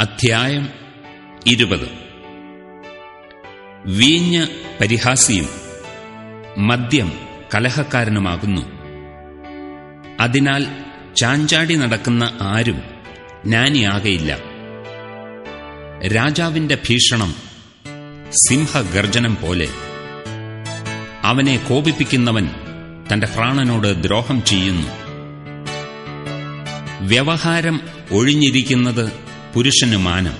അധ്യായം ഇരുപത്. വീഞ്ഞ് പരിഹാസിയും മദ്യം കലഹക്കാരനുമാകുന്നു. അതിനാൽ ചാഞ്ചാടി നടക്കുന്ന ആരും ജ്ഞാനിയാകയില്ല. രാജാവിന്റെ ഭീഷണം സിംഹഗർജനം പോലെ. അവനെ കോപിപ്പിക്കുന്നവൻ തന്റെ പ്രാണനോട് ദ്രോഹം ചെയ്യുന്നു. വ്യവഹാരം ഒഴിഞ്ഞിരിക്കുന്നത് പുരുഷന് മാനം.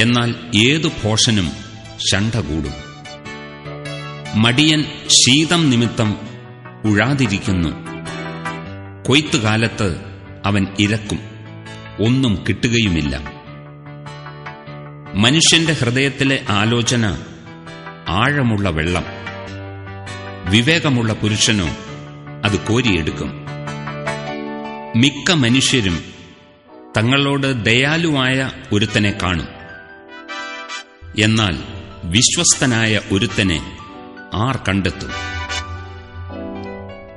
എന്നാൽ ഏതു ഭോഷനും ശണ്ഠ കൂടും. മടിയൻ ശീതം നിമിത്തം ഉഴാതിരിക്കുന്നു. കൊയ്ത്തുകാലത്ത് അവൻ ഇരക്കും. ഒന്നും കിട്ടുകയുമില്ല. മനുഷ്യന്റെ ഹൃദയത്തിലെ ആലോചന ആഴമുള്ള വെള്ളം. വിവേകമുള്ള പുരുഷനോ അത് കോരിയെടുക്കും. മിക്ക മനുഷ്യരും തങ്ങളോട് ദയാലുവായ ഒരുത്തനെ കാണും. എന്നാൽ വിശ്വസ്തനായ ഒരുത്തനെ ആർ കണ്ടെത്തും?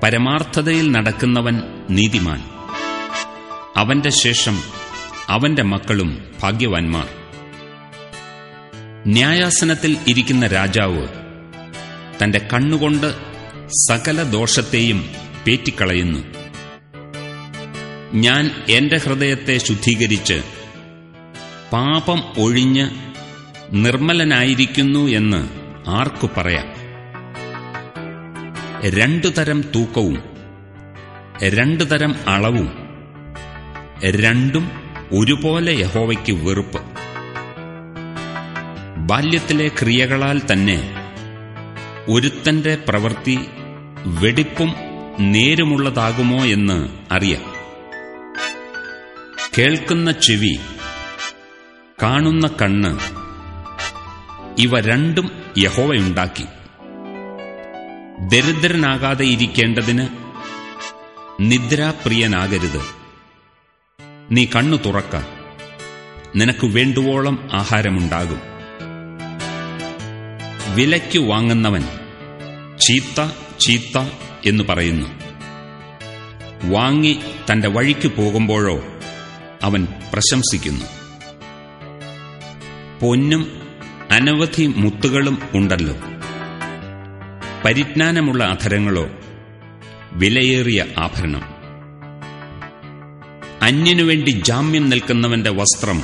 പരമാർത്ഥതയിൽ നടക്കുന്നവൻ നീതിമാൻ. അവന്റെ ശേഷം അവന്റെ മക്കളും ഭാഗ്യവാന്മാർ. ന്യായാസനത്തിൽ ഇരിക്കുന്ന രാജാവ് തന്റെ കണ്ണുകൊണ്ട് സകല ദോഷത്തെയും പേറ്റിക്കളയുന്നു. ഞാൻ എന്റെ ഹൃദയത്തെ ശുദ്ധീകരിച്ച് പാപം ഒഴിഞ്ഞ് നിർമ്മലനായിരിക്കുന്നു എന്ന് ആർക്കു പറയാം? രണ്ടു തരം തൂക്കവും രണ്ടു തരം അളവും രണ്ടും ഒരുപോലെ യഹോവയ്ക്ക് വെറുപ്പ്. ബാല്യത്തിലെ ക്രിയകളാൽ തന്നെ ഒരുത്തന്റെ പ്രവൃത്തി വെടിപ്പും നേരുമുള്ളതാകുമോ എന്ന് അറിയാം. കേൾക്കുന്ന ചെവി കാണുന്ന കണ്ണ് ഇവ രണ്ടും യഹോവയുണ്ടാക്കി. ദരിദ്രനാകാതെ ഇരിക്കേണ്ടതിന് നിദ്രാപ്രിയനാകരുത്. നീ കണ്ണു തുറക്ക. നിനക്ക് വേണ്ടുവോളം ആഹാരമുണ്ടാകും. വിലയ്ക്ക് വാങ്ങുന്നവൻ ചീത്ത ചീത്ത എന്ന് പറയുന്നു. വാങ്ങി തന്റെ വഴിക്ക് പോകുമ്പോഴോ അവൻ പ്രശംസിക്കുന്നു. പൊന്നും അനവധി മുത്തുകളും ഉണ്ടല്ലോ. പരിജ്ഞാനമുള്ള അധരങ്ങളോ വിലയേറിയ ആഭരണം. അന്യനുവേണ്ടി ജാമ്യം നിൽക്കുന്നവന്റെ വസ്ത്രം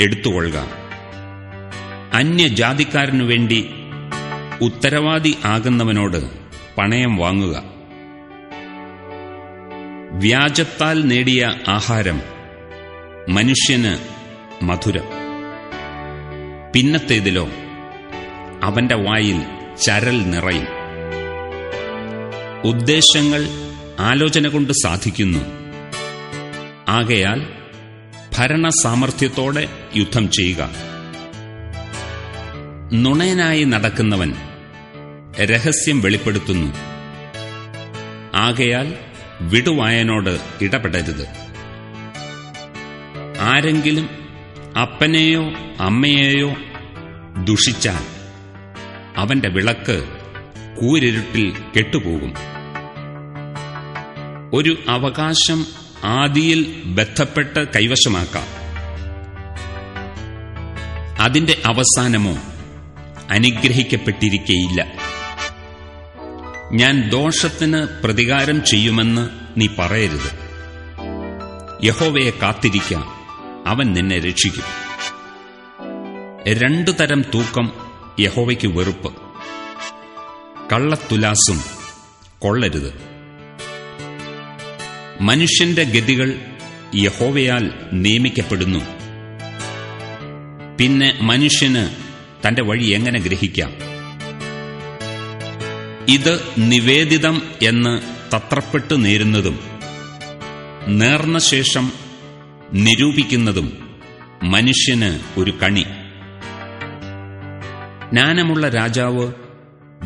എടുത്തുകൊള്ളുക. അന്യജാതിക്കാരനു വേണ്ടി ഉത്തരവാദി ആകുന്നവനോട് പണയം വാങ്ങുക. വ്യാജത്താൽ നേടിയ ആഹാരം മനുഷ്യന് മധുരം. പിന്നത്തേതിലോ അവന്റെ വായിൽ ചരൽ നിറയും. ഉദ്ദേശങ്ങൾ ആലോചന കൊണ്ട് സാധിക്കുന്നു. ആകയാൽ ഭരണസാമർഥ്യത്തോടെ യുദ്ധം ചെയ്യുക. നുണയനായി നടക്കുന്നവൻ രഹസ്യം വെളിപ്പെടുത്തുന്നു. ആകയാൽ വിടുവായനോട് ഇടപെടരുത്. ആരെങ്കിലും അപ്പനെയോ അമ്മയെയോ ദുഷിച്ചാൽ അവന്റെ വിളക്ക് കൂരിരുട്ടിൽ കെട്ടുപോകും. ഒരു അവകാശം ആദിയിൽ ബന്ധപ്പെട്ട് കൈവശമാക്കാം. അതിന്റെ അവസാനമോ അനുഗ്രഹിക്കപ്പെട്ടിരിക്കയില്ല. ഞാൻ ദോഷത്തിന് പ്രതികാരം ചെയ്യുമെന്ന് നീ പറയരുത്. യഹോവയെ കാത്തിരിക്കാം. അവൻ നിന്നെ രക്ഷിക്കും. രണ്ടു തരം തൂക്കം യഹോവയ്ക്ക് വെറുപ്പ്. കള്ളത്തുലാസും കൊള്ളരുത്. മനുഷ്യന്റെ ഗതികൾ യഹോവയാൽ നിയമിക്കപ്പെടുന്നു. പിന്നെ മനുഷ്യന് തന്റെ വഴി എങ്ങനെ ഗ്രഹിക്കാം? ഇത് നിവേദിതം എന്ന് തത്രപ്പെട്ടു നേരുന്നതും നേർന്ന ശേഷം നിരൂപിക്കുന്നതും മനുഷ്യന് ഒരു കണി. ജ്ഞാനമുള്ള രാജാവ്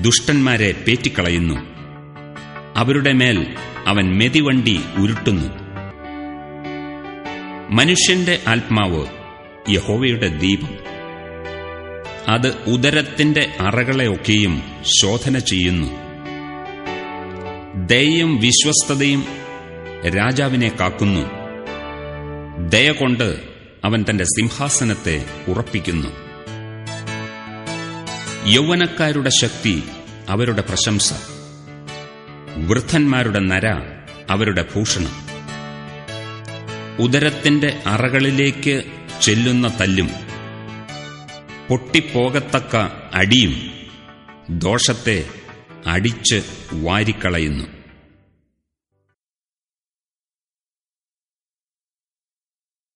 ദുഷ്ടന്മാരെ പേറ്റിക്കളയുന്നു. അവരുടെ മേൽ അവൻ മെതിവണ്ടി ഉരുട്ടുന്നു. മനുഷ്യന്റെ ആത്മാവ് യഹോവയുടെ ദീപം. അത് ഉദരത്തിന്റെ അറകളെയൊക്കെയും ശോധന ചെയ്യുന്നു. ദയയും വിശ്വസ്തതയും രാജാവിനെ കാക്കുന്നു. ദയ കൊണ്ട് അവൻ തന്റെ സിംഹാസനത്തെ ഉറപ്പിക്കുന്നു. യൗവനക്കാരുടെ ശക്തി അവരുടെ പ്രശംസ. വൃദ്ധന്മാരുടെ നര അവരുടെ ഭൂഷണം. ഉദരത്തിന്റെ അറകളിലേക്ക് ചെല്ലുന്ന തല്ലും. പൊട്ടിപ്പോകത്തക്ക അടിയും ദോഷത്തെ അടിച്ച് വാരിക്കളയുന്നു.